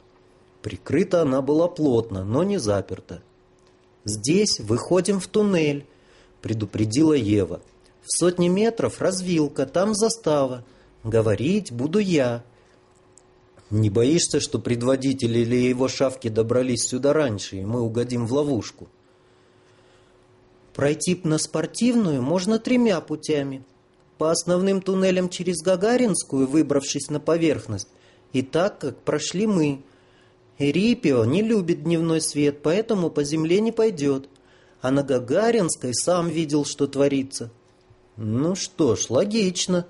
Прикрыта она была плотно, но не заперта. «Здесь выходим в туннель», — предупредила Ева. «В сотни метров развилка, там застава. Говорить буду я». «Не боишься, что предводитель или его шавки добрались сюда раньше, и мы угодим в ловушку?» «Пройти на спортивную можно тремя путями. По основным туннелям через Гагаринскую, выбравшись на поверхность, и так, как прошли мы — Рипио не любит дневной свет, поэтому по земле не пойдет. А на Гагаринской сам видел, что творится. Ну что ж, логично.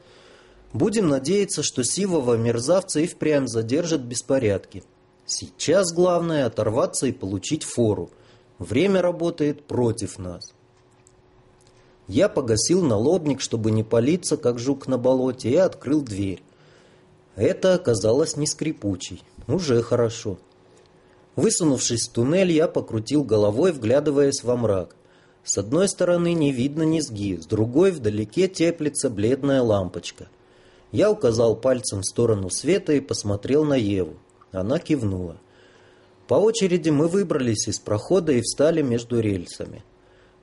Будем надеяться, что сивого мерзавца и впрямь задержат беспорядки. Сейчас главное оторваться и получить фору. Время работает против нас. Я погасил налобник, чтобы не палиться, как жук на болоте, и открыл дверь. Это оказалось не скрипучей. Уже хорошо. Высунувшись в туннель, я покрутил головой, вглядываясь во мрак. С одной стороны не видно низги, с другой вдалеке теплится бледная лампочка. Я указал пальцем в сторону света и посмотрел на Еву. Она кивнула. По очереди мы выбрались из прохода и встали между рельсами.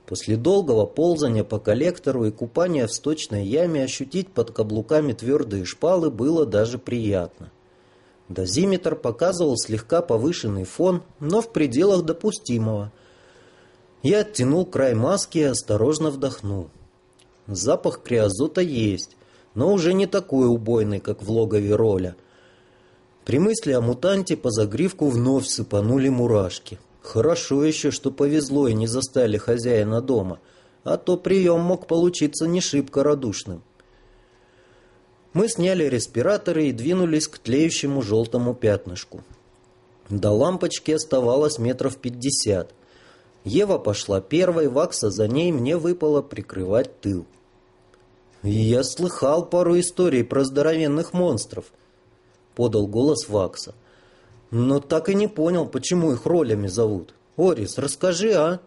После долгого ползания по коллектору и купания в сточной яме ощутить под каблуками твердые шпалы было даже приятно. Дозиметр показывал слегка повышенный фон, но в пределах допустимого. Я оттянул край маски и осторожно вдохнул. Запах криозота есть, но уже не такой убойный, как в логове роля. При мысли о мутанте по загривку вновь сыпанули мурашки. Хорошо еще, что повезло и не застали хозяина дома, а то прием мог получиться не шибко радушным. Мы сняли респираторы и двинулись к тлеющему желтому пятнышку. До лампочки оставалось метров пятьдесят. Ева пошла первой, Вакса за ней, мне выпало прикрывать тыл. «Я слыхал пару историй про здоровенных монстров», — подал голос Вакса. «Но так и не понял, почему их ролями зовут. Орис, расскажи, а?»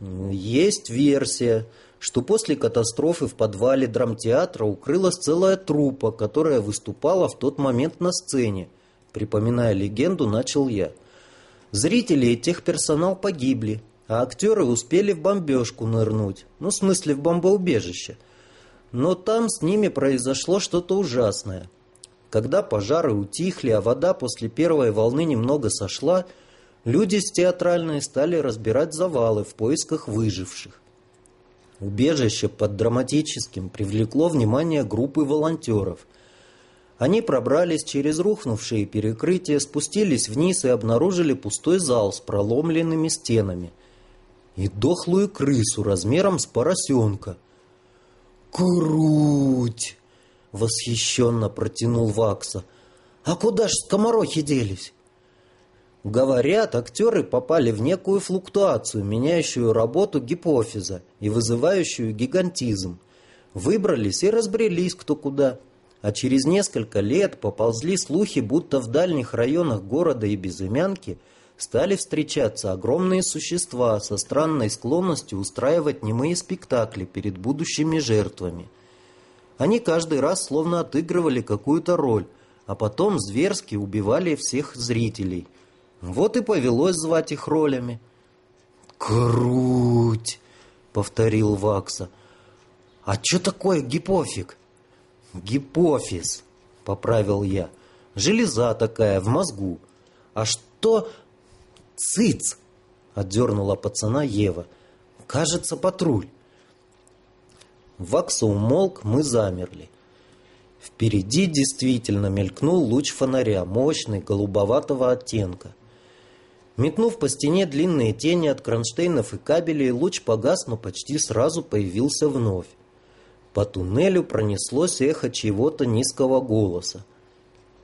«Есть версия, что после катастрофы в подвале драмтеатра укрылась целая труппа, которая выступала в тот момент на сцене. Припоминая легенду, начал я. Зрители и техперсонал погибли, а актеры успели в бомбежку нырнуть, ну, в смысле, в бомбоубежище — но там с ними произошло что-то ужасное. Когда пожары утихли, а вода после первой волны немного сошла, люди с театральной стали разбирать завалы в поисках выживших. Убежище под драматическим привлекло внимание группы волонтеров. Они пробрались через рухнувшие перекрытия, спустились вниз и обнаружили пустой зал с проломленными стенами. И дохлую крысу размером с поросенка – «Круть!» — восхищенно протянул Вакса. «А куда ж скоморохи делись?» Говорят, актеры попали в некую флуктуацию, меняющую работу гипофиза и вызывающую гигантизм. Выбрались и разбрелись кто куда. А через несколько лет поползли слухи, будто в дальних районах города и безымянки – стали встречаться огромные существа со странной склонностью устраивать немые спектакли перед будущими жертвами. Они каждый раз словно отыгрывали какую-то роль, а потом зверски убивали всех зрителей. Вот и повелось звать их ролями. «Круть!» — повторил Вакса. «А что такое гипофик?» «Гипофиз», — поправил я. «Железа такая в мозгу. А что «Цыц!» — отдернула пацана Ева. «Кажется, патруль». Вакса умолк, мы замерли. Впереди действительно мелькнул луч фонаря, мощный, голубоватого оттенка. Метнув по стене длинные тени от кронштейнов и кабелей, луч погас, но почти сразу появился вновь. По туннелю пронеслось эхо чьего-то низкого голоса.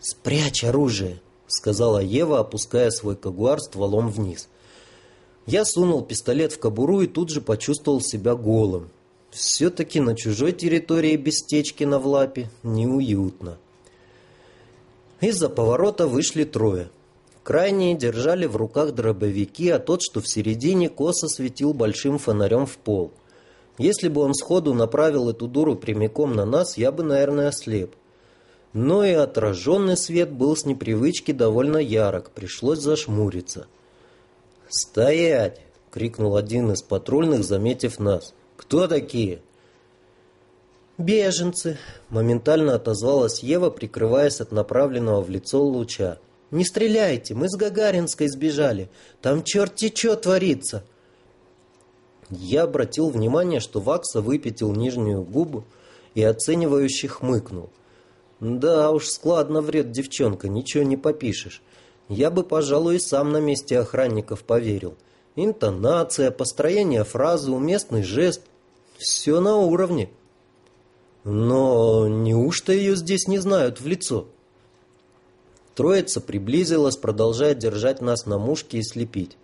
«Спрячь оружие!» сказала Ева, опуская свой кагуар стволом вниз. Я сунул пистолет в кобуру и тут же почувствовал себя голым. Все-таки на чужой территории без течки на влапе неуютно. Из-за поворота вышли трое. Крайние держали в руках дробовики, а тот, что в середине, косо светил большим фонарем в пол. Если бы он сходу направил эту дуру прямиком на нас, я бы, наверное, ослеп но и отраженный свет был с непривычки довольно ярок, пришлось зашмуриться. «Стоять!» — крикнул один из патрульных, заметив нас. «Кто такие?» «Беженцы!» — моментально отозвалась Ева, прикрываясь от направленного в лицо луча. «Не стреляйте, мы с Гагаринской сбежали. Там черти что творится!» Я обратил внимание, что Вакса выпятил нижнюю губу и оценивающе хмыкнул. Да уж, складно вред девчонка, ничего не попишешь. Я бы, пожалуй, сам на месте охранников поверил. Интонация, построение фразы, уместный жест. Все на уровне. Но неужто ее здесь не знают в лицо? Троица приблизилась, продолжая держать нас на мушке и слепить.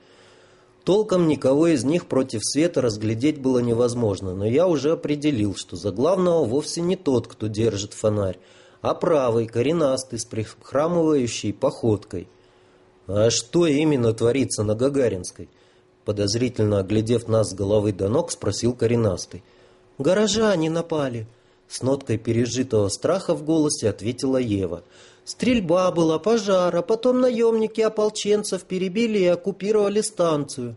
Толком никого из них против света разглядеть было невозможно, но я уже определил, что за главного вовсе не тот, кто держит фонарь, а правый, коренастый, с прихрамывающей походкой. «А что именно творится на Гагаринской?» Подозрительно оглядев нас с головы до ног, спросил коренастый. «Горожане напали!» С ноткой пережитого страха в голосе ответила Ева. «Стрельба была, пожар, а потом наемники ополченцев перебили и оккупировали станцию».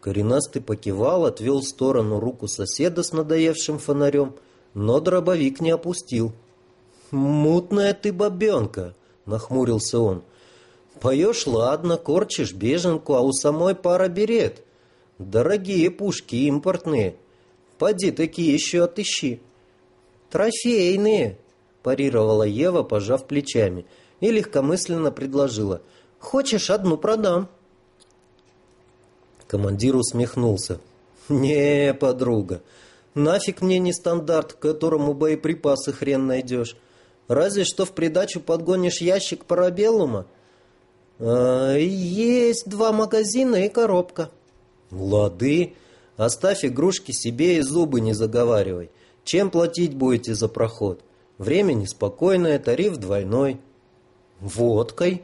Коренастый покивал, отвел в сторону руку соседа с надоевшим фонарем, но дробовик не опустил. «Мутная ты бабенка!» — нахмурился он. «Поешь, ладно, корчишь беженку, а у самой пара берет. Дорогие пушки импортные. Поди такие еще отыщи». «Трофейные!» — парировала Ева, пожав плечами, и легкомысленно предложила. «Хочешь, одну продам?» Командир усмехнулся. «Не, подруга, нафиг мне не стандарт, к которому боеприпасы хрен найдешь. Разве что в придачу подгонишь ящик парабеллума. А, есть два магазина и коробка. Лады, оставь игрушки себе и зубы не заговаривай. Чем платить будете за проход? Время неспокойное, тариф двойной. Водкой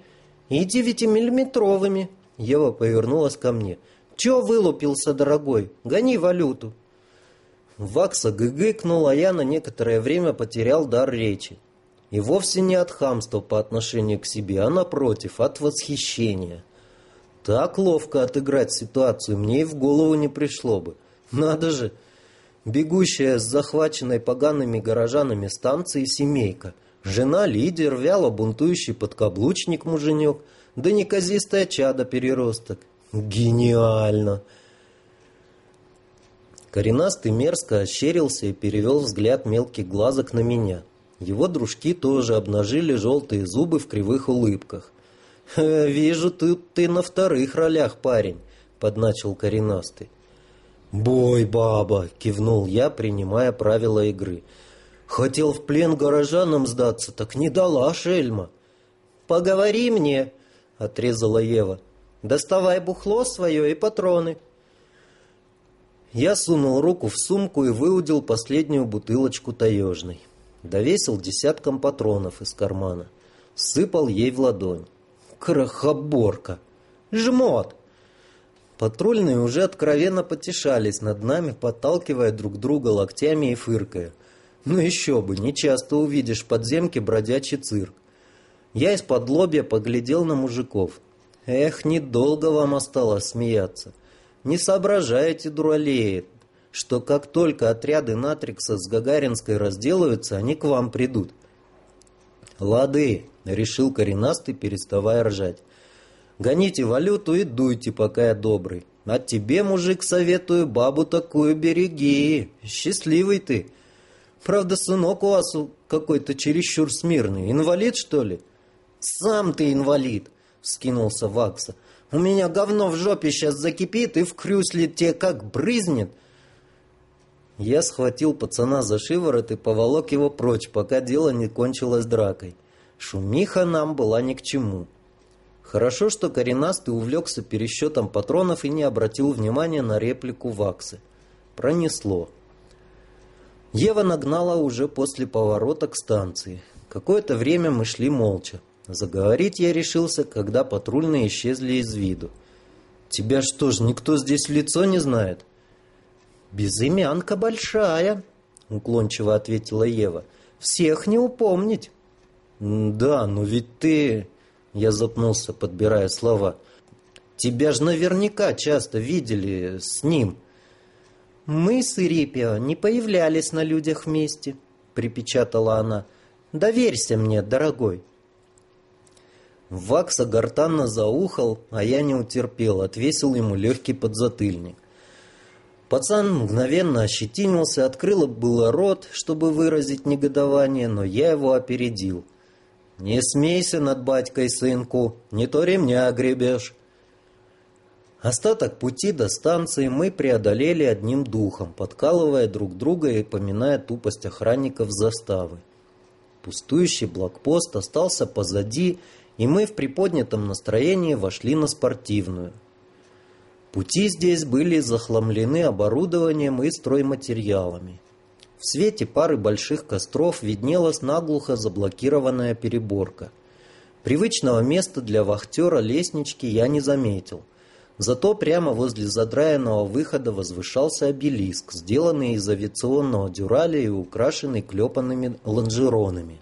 и девятимиллиметровыми. Ева повернулась ко мне. Че вылупился, дорогой? Гони валюту. Вакса гыгыкнул, а я на некоторое время потерял дар речи. И вовсе не от хамства по отношению к себе, а напротив, от восхищения. Так ловко отыграть ситуацию мне и в голову не пришло бы. Надо же, бегущая с захваченной погаными горожанами станции семейка, жена-лидер, вяло бунтующий подкаблучник-муженек, да неказистая чада-переросток. Гениально! Коренастый мерзко ощерился и перевел взгляд мелких глазок на меня. Его дружки тоже обнажили желтые зубы в кривых улыбках. «Вижу, тут ты на вторых ролях, парень», — подначил коренастый. «Бой, баба!» — кивнул я, принимая правила игры. «Хотел в плен горожанам сдаться, так не дала шельма». «Поговори мне!» — отрезала Ева. «Доставай бухло свое и патроны». Я сунул руку в сумку и выудил последнюю бутылочку таежной довесил десятком патронов из кармана, сыпал ей в ладонь. Крохоборка! Жмот! Патрульные уже откровенно потешались над нами, подталкивая друг друга локтями и фыркая. Ну еще бы, не часто увидишь в подземке бродячий цирк. Я из-под лобья поглядел на мужиков. Эх, недолго вам осталось смеяться. Не соображаете, дуралеи, что как только отряды Натрикса с Гагаринской разделаются, они к вам придут. «Лады», — решил коренастый, переставая ржать. «Гоните валюту и дуйте, пока я добрый. А тебе, мужик, советую, бабу такую береги. Счастливый ты. Правда, сынок у вас какой-то чересчур смирный. Инвалид, что ли?» «Сам ты инвалид», — вскинулся Вакса. «У меня говно в жопе сейчас закипит и в крюсле тебе как брызнет. Я схватил пацана за шиворот и поволок его прочь, пока дело не кончилось дракой. Шумиха нам была ни к чему. Хорошо, что коренастый увлекся пересчетом патронов и не обратил внимания на реплику Ваксы. Пронесло. Ева нагнала уже после поворота к станции. Какое-то время мы шли молча. Заговорить я решился, когда патрульные исчезли из виду. «Тебя что ж, никто здесь лицо не знает?» «Безымянка большая», — уклончиво ответила Ева. «Всех не упомнить». «Да, но ведь ты...» Я запнулся, подбирая слова. «Тебя же наверняка часто видели с ним». «Мы с Ирипио не появлялись на людях вместе», — припечатала она. «Доверься мне, дорогой». Вакса гортанно заухал, а я не утерпел, отвесил ему легкий подзатыльник. Пацан мгновенно ощетинился, открыл было рот, чтобы выразить негодование, но я его опередил. «Не смейся над батькой, сынку, не то ремня гребешь». Остаток пути до станции мы преодолели одним духом, подкалывая друг друга и поминая тупость охранников заставы. Пустующий блокпост остался позади, и мы в приподнятом настроении вошли на спортивную – Пути здесь были захламлены оборудованием и стройматериалами. В свете пары больших костров виднелась наглухо заблокированная переборка. Привычного места для вахтера лестнички я не заметил. Зато прямо возле задраенного выхода возвышался обелиск, сделанный из авиационного дюраля и украшенный клепанными лонжеронами.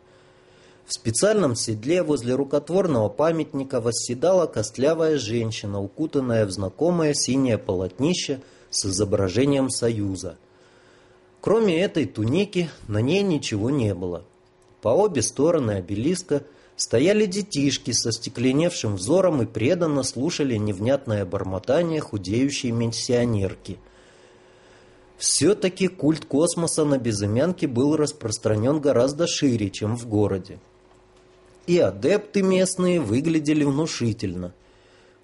В специальном седле возле рукотворного памятника восседала костлявая женщина, укутанная в знакомое синее полотнище с изображением Союза – Кроме этой туники, на ней ничего не было. По обе стороны обелиска стояли детишки со стекленевшим взором и преданно слушали невнятное бормотание худеющей миссионерки. Все-таки культ космоса на Безымянке был распространен гораздо шире, чем в городе. И адепты местные выглядели внушительно.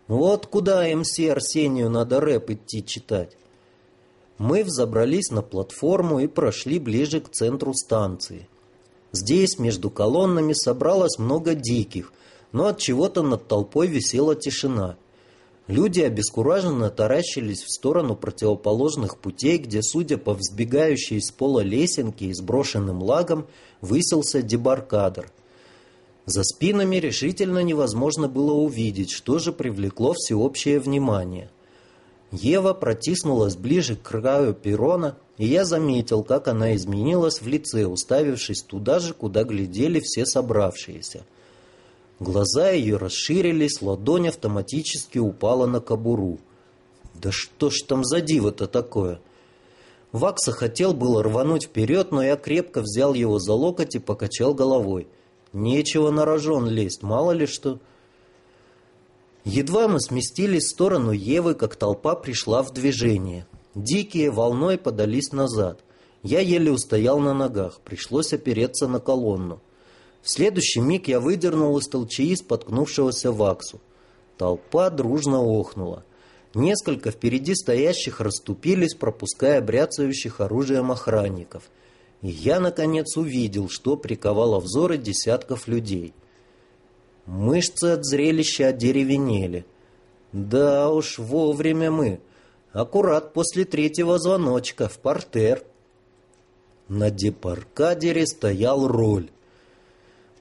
Вот куда МС Арсению надо рэп идти читать. Мы взобрались на платформу и прошли ближе к центру станции. Здесь между колоннами собралось много диких, но от чего-то над толпой висела тишина. Люди обескураженно таращились в сторону противоположных путей, где, судя по взбегающей с пола лесенке и сброшенным лагом, высился дебаркадер. За спинами решительно невозможно было увидеть, что же привлекло всеобщее внимание. Ева протиснулась ближе к краю перрона, и я заметил, как она изменилась в лице, уставившись туда же, куда глядели все собравшиеся. Глаза ее расширились, ладонь автоматически упала на кобуру. «Да что ж там за диво-то такое?» Вакса хотел было рвануть вперед, но я крепко взял его за локоть и покачал головой. «Нечего на рожон лезть, мало ли что...» Едва мы сместились в сторону Евы, как толпа пришла в движение. Дикие волной подались назад. Я еле устоял на ногах, пришлось опереться на колонну. В следующий миг я выдернул из толчаи споткнувшегося ваксу. Толпа дружно охнула. Несколько впереди стоящих расступились, пропуская бряцающих оружием охранников. И я, наконец, увидел, что приковало взоры десятков людей — Мышцы от зрелища одеревенели. Да уж, вовремя мы. Аккурат после третьего звоночка в портер. На депаркадере стоял роль.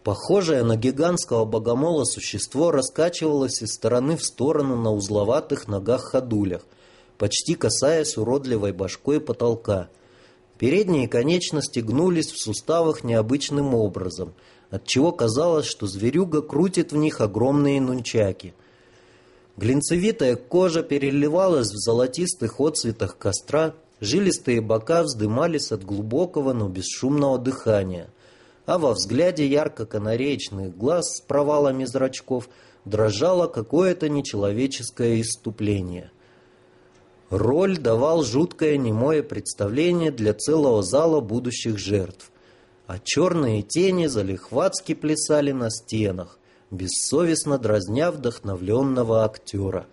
Похожее на гигантского богомола существо раскачивалось из стороны в сторону на узловатых ногах-ходулях, почти касаясь уродливой башкой потолка. Передние конечности гнулись в суставах необычным образом — отчего казалось, что зверюга крутит в них огромные нунчаки. Глинцевитая кожа переливалась в золотистых отцветах костра, жилистые бока вздымались от глубокого, но бесшумного дыхания, а во взгляде ярко-канареечных глаз с провалами зрачков дрожало какое-то нечеловеческое иступление. Роль давал жуткое немое представление для целого зала будущих жертв а черные тени залихватски плясали на стенах, бессовестно дразня вдохновленного актера.